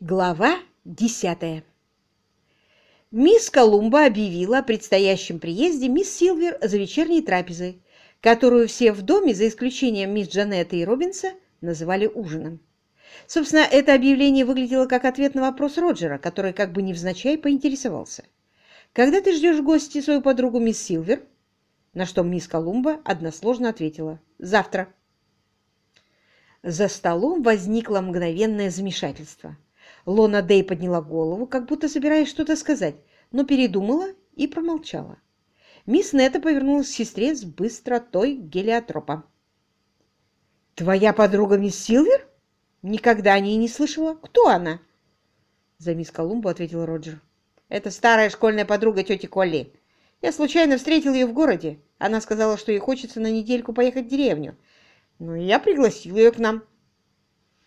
Глава десятая Мисс Колумба объявила о предстоящем приезде мисс Силвер за вечерней трапезой, которую все в доме, за исключением мисс Джанетты и Робинса, называли ужином. Собственно, это объявление выглядело как ответ на вопрос Роджера, который как бы невзначай поинтересовался. «Когда ты ждешь в гости свою подругу мисс Силвер?» На что мисс Колумба односложно ответила «Завтра». За столом возникло мгновенное замешательство – Лона Дэй подняла голову, как будто собираясь что-то сказать, но передумала и промолчала. Мисс Нета повернулась к сестре с быстротой гелиотропа. «Твоя подруга мисс Силвер? Никогда о ней не слышала. Кто она?» За мисс Колумбу ответил Роджер. «Это старая школьная подруга тети Колли. Я случайно встретил ее в городе. Она сказала, что ей хочется на недельку поехать в деревню. Ну, я пригласил ее к нам».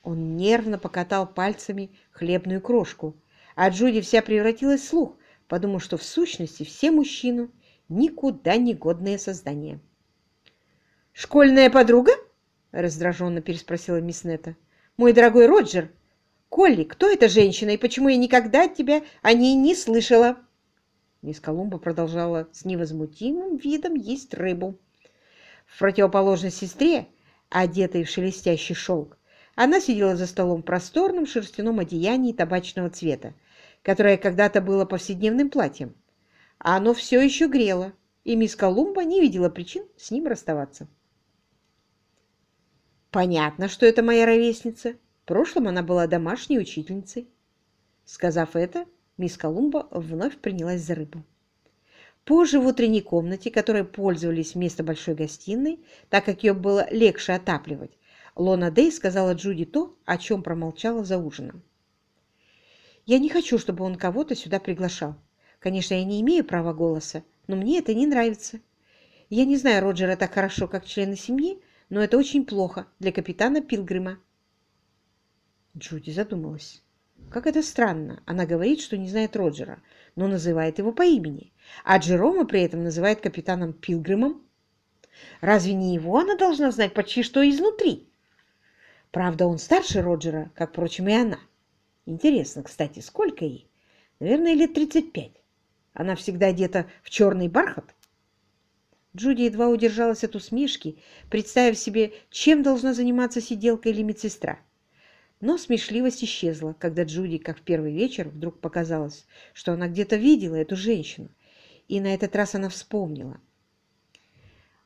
Он нервно покатал пальцами хлебную крошку, а Джуди вся превратилась в слух, подумав, что в сущности все мужчины никуда не годные создания. «Школьная подруга?» — раздраженно переспросила мисс Нета. «Мой дорогой Роджер, Колли, кто эта женщина и почему я никогда от тебя о ней не слышала?» Мисс Колумба продолжала с невозмутимым видом есть рыбу. В противоположность сестре, одетой в шелестящий шелк, она сидела за столом в просторном шерстяном одеянии табачного цвета, которое когда-то было повседневным платьем. А оно все еще грело, и мисс Колумба не видела причин с ним расставаться. «Понятно, что это моя ровесница. В прошлом она была домашней учительницей». Сказав это, мисс Колумба вновь принялась за рыбу. Позже в утренней комнате, которой пользовались вместо большой гостиной, так как ее было легче отапливать, Лона Дэй сказала Джуди то, о чем промолчала за ужином. «Я не хочу, чтобы он кого-то сюда приглашал. Конечно, я не имею права голоса, но мне это не нравится. Я не знаю Роджера так хорошо, как члены семьи, но это очень плохо для капитана Пилгрима». Джуди задумалась. Как это странно. Она говорит, что не знает Роджера, но называет его по имени, а Джерома при этом называет капитаном Пилгримом. Разве не его она должна знать почти что изнутри? Правда, он старше Роджера, как, впрочем, и она. Интересно, кстати, сколько ей? Наверное, лет 35. Она всегда одета в черный бархат. Джуди едва удержалась от усмешки, представив себе, чем должна заниматься сиделка или медсестра. Но смешливость исчезла, когда Джуди, как в первый вечер, вдруг показалось, что она где-то видела эту женщину, и на этот раз она вспомнила.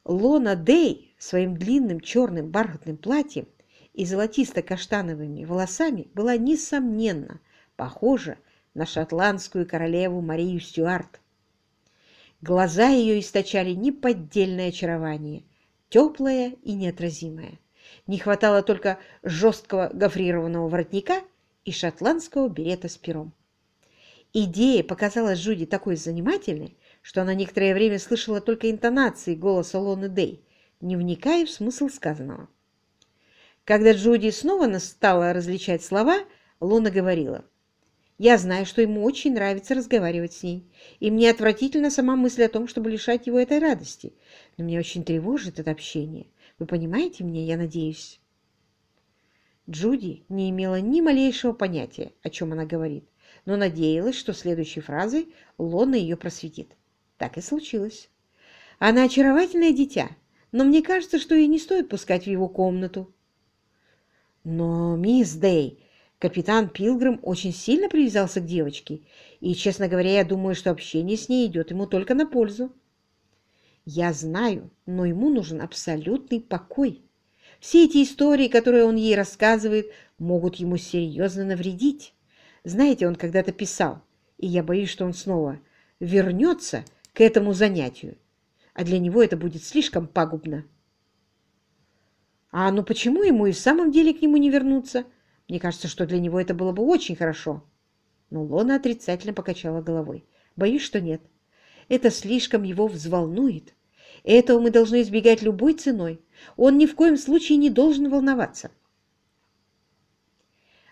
Лона Дэй своим длинным черным бархатным платьем и золотисто-каштановыми волосами была, несомненно, похожа на шотландскую королеву Марию Стюарт. Глаза ее источали неподдельное очарование, теплое и неотразимое. Не хватало только жесткого гофрированного воротника и шотландского берета с пером. Идея показалась Жуди такой занимательной, что она некоторое время слышала только интонации голоса Лоны Дэй, не вникая в смысл сказанного. Когда Джуди снова стала различать слова, Луна говорила. «Я знаю, что ему очень нравится разговаривать с ней, и мне отвратительно сама мысль о том, чтобы лишать его этой радости. Но меня очень тревожит это общение. Вы понимаете меня, я надеюсь?» Джуди не имела ни малейшего понятия, о чем она говорит, но надеялась, что следующей фразой Лона ее просветит. Так и случилось. Она очаровательное дитя, но мне кажется, что ей не стоит пускать в его комнату. Но, мисс Дэй, капитан Пилгрим очень сильно привязался к девочке, и, честно говоря, я думаю, что общение с ней идет ему только на пользу. Я знаю, но ему нужен абсолютный покой. Все эти истории, которые он ей рассказывает, могут ему серьезно навредить. Знаете, он когда-то писал, и я боюсь, что он снова вернется к этому занятию, а для него это будет слишком пагубно. А ну почему ему и в самом деле к нему не вернуться? Мне кажется, что для него это было бы очень хорошо. Но Лона отрицательно покачала головой. Боюсь, что нет. Это слишком его взволнует. Этого мы должны избегать любой ценой. Он ни в коем случае не должен волноваться.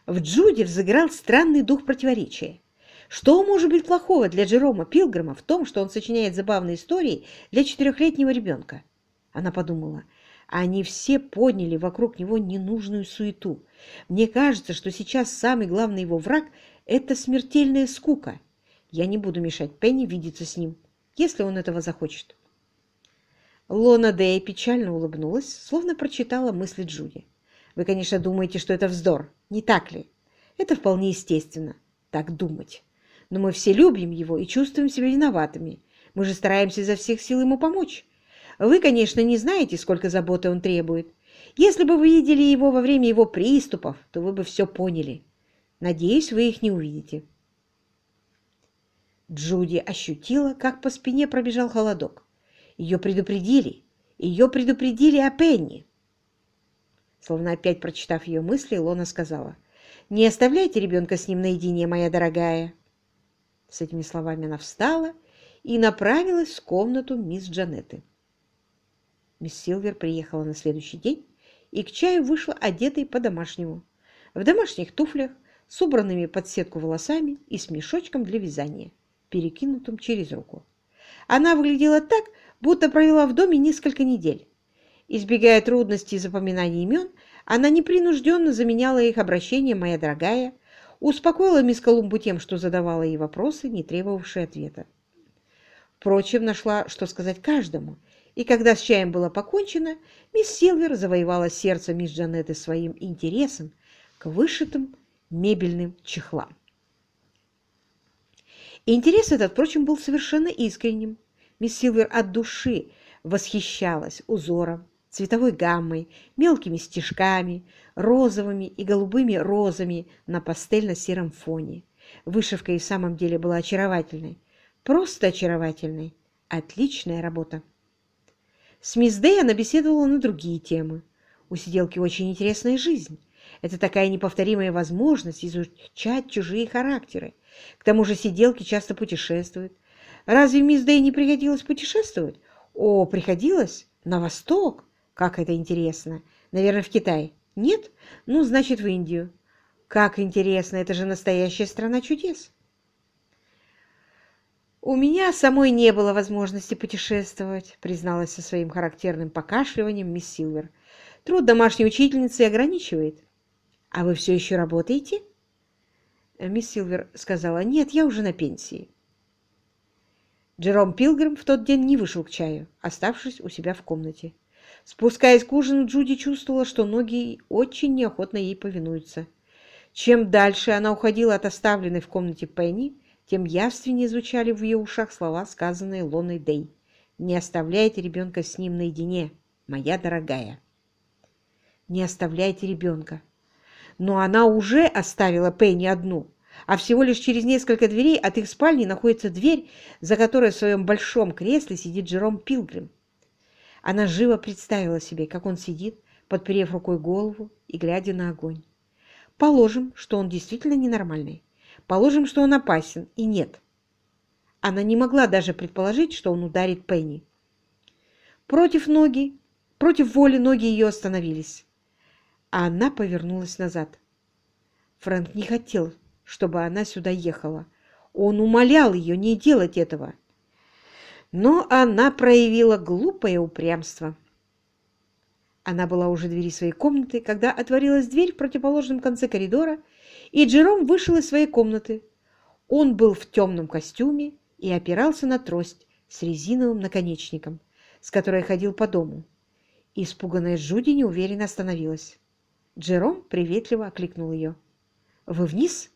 В Джуди взыграл странный дух противоречия. Что может быть плохого для Джерома Пилгрима в том, что он сочиняет забавные истории для четырехлетнего ребенка? Она подумала, Они все подняли вокруг него ненужную суету. Мне кажется, что сейчас самый главный его враг – это смертельная скука. Я не буду мешать Пенни видеться с ним, если он этого захочет. Лона Дэй печально улыбнулась, словно прочитала мысли Джуди. «Вы, конечно, думаете, что это вздор, не так ли? Это вполне естественно, так думать. Но мы все любим его и чувствуем себя виноватыми. Мы же стараемся изо всех сил ему помочь. Вы, конечно, не знаете, сколько заботы он требует. Если бы вы видели его во время его приступов, то вы бы все поняли. Надеюсь, вы их не увидите». Джуди ощутила, как по спине пробежал холодок. Ее предупредили. Ее предупредили о Пенни. Словно опять прочитав ее мысли, Лона сказала, «Не оставляйте ребенка с ним наедине, моя дорогая». С этими словами она встала и направилась в комнату мисс Джанетты. Мисс Силвер приехала на следующий день и к чаю вышла одетой по-домашнему, в домашних туфлях, с убранными под сетку волосами и с мешочком для вязания, перекинутым через руку. Она выглядела так, будто провела в доме несколько недель. Избегая трудностей запоминания имен, она непринужденно заменяла их обращение «моя дорогая», успокоила мисс Колумбу тем, что задавала ей вопросы, не требовавшие ответа. Впрочем, нашла, что сказать каждому, и когда с чаем было покончено, мисс Силвер завоевала сердце мисс Джанетты своим интересом к вышитым мебельным чехлам. Интерес этот, впрочем, был совершенно искренним. Мисс Силвер от души восхищалась узором, цветовой гаммой, мелкими стежками, розовыми и голубыми розами на пастельно-сером фоне. Вышивка и в самом деле была очаровательной. Просто очаровательной. Отличная работа. С мисс Дэй она беседовала на другие темы. У сиделки очень интересная жизнь. Это такая неповторимая возможность изучать чужие характеры. К тому же сиделки часто путешествуют, Разве мисс Дэй не приходилось путешествовать? О, приходилось? На восток? Как это интересно. Наверное, в Китай. Нет? Ну, значит, в Индию. Как интересно, это же настоящая страна чудес. «У меня самой не было возможности путешествовать», призналась со своим характерным покашливанием мисс Силвер. «Труд домашней учительницы ограничивает». «А вы все еще работаете?» Мисс Силвер сказала, «Нет, я уже на пенсии». Джером Пилгрим в тот день не вышел к чаю, оставшись у себя в комнате. Спускаясь к ужину, Джуди чувствовала, что ноги очень неохотно ей повинуются. Чем дальше она уходила от оставленной в комнате Пенни, тем явственнее звучали в ее ушах слова, сказанные Лоной Дэй. «Не оставляйте ребенка с ним наедине, моя дорогая». «Не оставляйте ребенка». Но она уже оставила Пенни одну а всего лишь через несколько дверей от их спальни находится дверь, за которой в своем большом кресле сидит Джером Пилгрим. Она живо представила себе, как он сидит, подперев рукой голову и глядя на огонь. Положим, что он действительно ненормальный. Положим, что он опасен, и нет. Она не могла даже предположить, что он ударит Пенни. Против ноги, против воли ноги ее остановились. А она повернулась назад. Фрэнк не хотел, чтобы она сюда ехала. Он умолял ее не делать этого. Но она проявила глупое упрямство. Она была уже в двери своей комнаты, когда отворилась дверь в противоположном конце коридора, и Джером вышел из своей комнаты. Он был в темном костюме и опирался на трость с резиновым наконечником, с которой ходил по дому. Испуганная Джуди неуверенно остановилась. Джером приветливо окликнул ее. «Вы вниз?»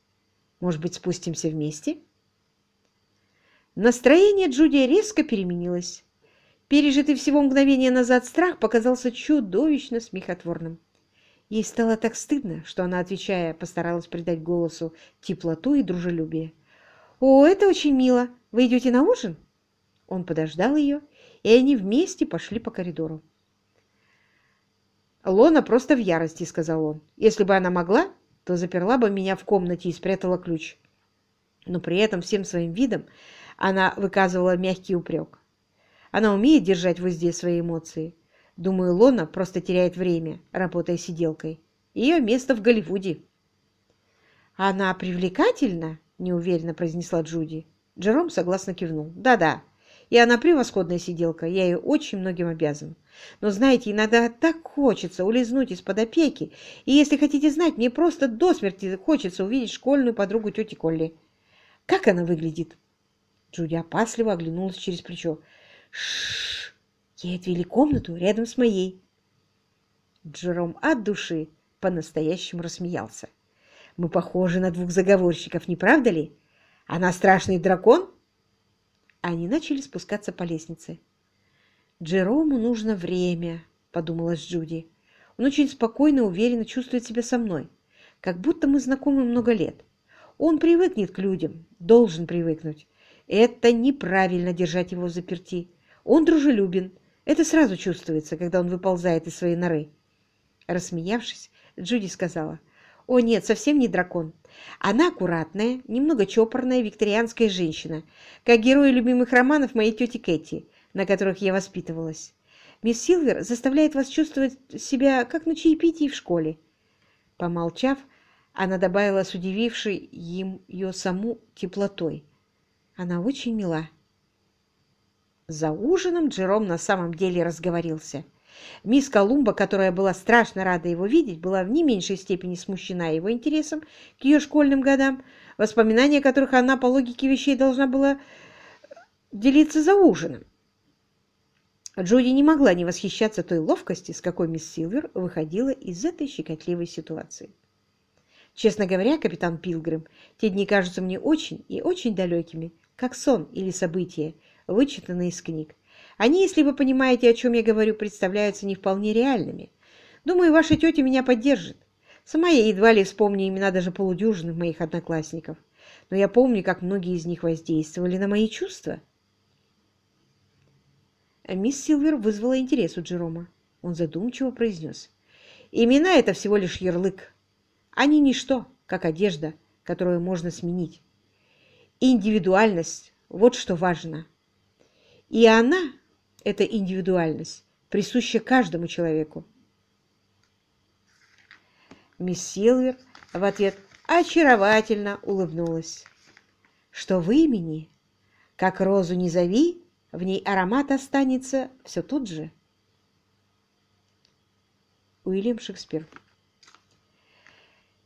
Может быть, спустимся вместе?» Настроение Джуди резко переменилось. Пережитый всего мгновение назад страх показался чудовищно смехотворным. Ей стало так стыдно, что она, отвечая, постаралась придать голосу теплоту и дружелюбие. «О, это очень мило! Вы идете на ужин?» Он подождал ее, и они вместе пошли по коридору. «Лона просто в ярости», — сказал он. «Если бы она могла, то заперла бы меня в комнате и спрятала ключ. Но при этом всем своим видом она выказывала мягкий упрек. Она умеет держать в узде свои эмоции. Думаю, Лона просто теряет время, работая сиделкой. Ее место в Голливуде. «Она привлекательна?» – неуверенно произнесла Джуди. Джером согласно кивнул. «Да-да, и она превосходная сиделка, я ей очень многим обязан. Но, знаете, иногда так хочется улизнуть из-под опеки, и если хотите знать, мне просто до смерти хочется увидеть школьную подругу тети Колли. Как она выглядит?» Джуди опасливо оглянулась через плечо. Шш! Ей отвели комнату рядом с моей. Джером от души по-настоящему рассмеялся. Мы похожи на двух заговорщиков, не правда ли? Она страшный дракон? Они начали спускаться по лестнице. «Джерому нужно время», — подумала Джуди. «Он очень спокойно и уверенно чувствует себя со мной, как будто мы знакомы много лет. Он привыкнет к людям, должен привыкнуть. Это неправильно держать его заперти. Он дружелюбен. Это сразу чувствуется, когда он выползает из своей норы. Рассмеявшись, Джуди сказала, «О нет, совсем не дракон. Она аккуратная, немного чопорная викторианская женщина, как герои любимых романов моей тети Кэти, на которых я воспитывалась. Мисс Силвер заставляет вас чувствовать себя, как на чаепитии в школе». Помолчав, она добавила с удивившей им ее саму теплотой. Она очень мила. За ужином Джером на самом деле разговорился. Мисс Колумба, которая была страшно рада его видеть, была в не меньшей степени смущена его интересом к ее школьным годам, воспоминания которых она по логике вещей должна была делиться за ужином. Джуди не могла не восхищаться той ловкости, с какой мисс Силвер выходила из этой щекотливой ситуации. Честно говоря, капитан Пилгрим, те дни кажутся мне очень и очень далекими, как сон или события, вычитанные из книг. Они, если вы понимаете, о чем я говорю, представляются не вполне реальными. Думаю, ваша тетя меня поддержит. Сама я едва ли вспомню имена даже полудюжинных моих одноклассников. Но я помню, как многие из них воздействовали на мои чувства. Мисс Силвер вызвала интерес у Джерома. Он задумчиво произнес. Имена — это всего лишь ярлык. Они ничто, как одежда, которую можно сменить. Индивидуальность – вот что важно. И она, эта индивидуальность, присуща каждому человеку. Мисс Силвер в ответ очаровательно улыбнулась. Что в имени, как розу не зови, в ней аромат останется все тот же. Уильям Шекспир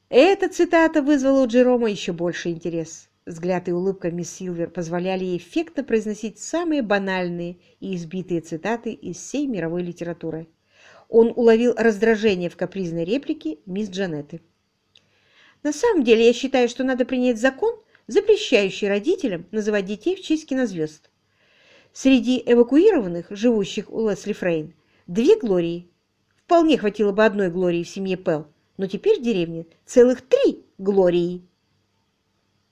эта цитата вызвала у Джерома еще больше интерес. Взгляд и улыбка мисс Силвер позволяли ей эффектно произносить самые банальные и избитые цитаты из всей мировой литературы. Он уловил раздражение в капризной реплике мисс Джанетты. «На самом деле я считаю, что надо принять закон, запрещающий родителям называть детей в честь кинозвезд. Среди эвакуированных, живущих у Лесли Фрейн, две Глории. Вполне хватило бы одной Глории в семье Пелл но теперь в деревне целых три Глории.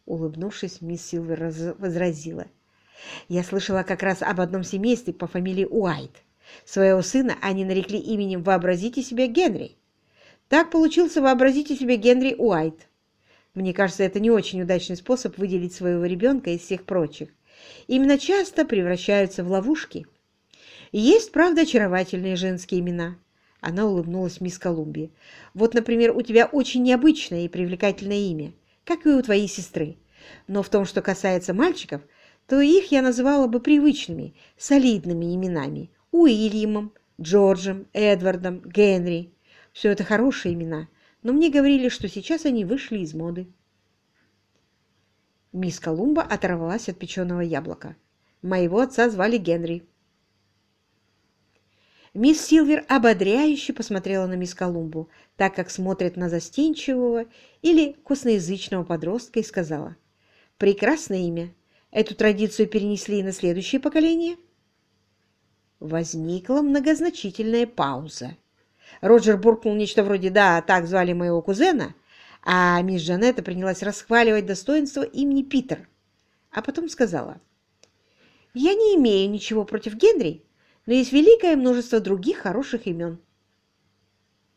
Улыбнувшись, мисс Силвер возразила. Я слышала как раз об одном семействе по фамилии Уайт. Своего сына они нарекли именем «Вообразите себе Генри». Так получился «Вообразите себе Генри Уайт». Мне кажется, это не очень удачный способ выделить своего ребенка из всех прочих. Именно часто превращаются в ловушки. Есть, правда, очаровательные женские имена. Она улыбнулась мисс Колумбии. «Вот, например, у тебя очень необычное и привлекательное имя, как и у твоей сестры. Но в том, что касается мальчиков, то их я называла бы привычными, солидными именами. Уильямом, Джорджем, Эдвардом, Генри. Все это хорошие имена, но мне говорили, что сейчас они вышли из моды». Мисс Колумба оторвалась от печеного яблока. «Моего отца звали Генри». Мисс Силвер ободряюще посмотрела на мисс Колумбу, так как смотрит на застенчивого или косноязычного подростка, и сказала, «Прекрасное имя. Эту традицию перенесли и на следующее поколение?» Возникла многозначительная пауза. Роджер буркнул нечто вроде «Да, так звали моего кузена», а мисс Жанетта принялась расхваливать достоинство имени Питер, а потом сказала, «Я не имею ничего против Генри, но есть великое множество других хороших имен.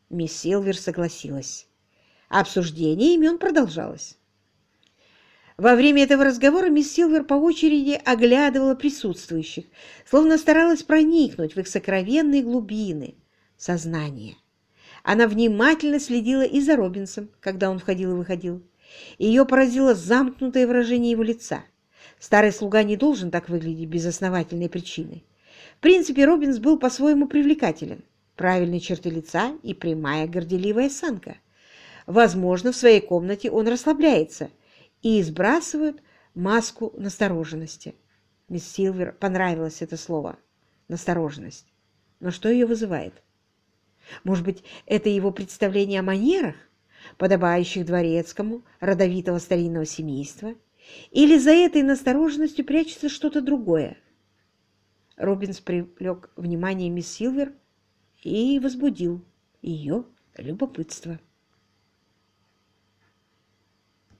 Мисс Силвер согласилась. Обсуждение имен продолжалось. Во время этого разговора мисс Силвер по очереди оглядывала присутствующих, словно старалась проникнуть в их сокровенные глубины сознания. Она внимательно следила и за Робинсом, когда он входил и выходил. Ее поразило замкнутое выражение его лица, Старый слуга не должен так выглядеть без основательной причины. Принципе, Робинс был по-своему привлекателен. Правильные черты лица и прямая горделивая осанка. Возможно, в своей комнате он расслабляется и сбрасывает маску настороженности. Мисс Силвер понравилось это слово «настороженность». Но что ее вызывает? Может быть, это его представление о манерах, подобающих дворецкому, родовитого старинного семейства? Или за этой настороженностью прячется что-то другое? Робинс привлек внимание мисс Силвер и возбудил ее любопытство.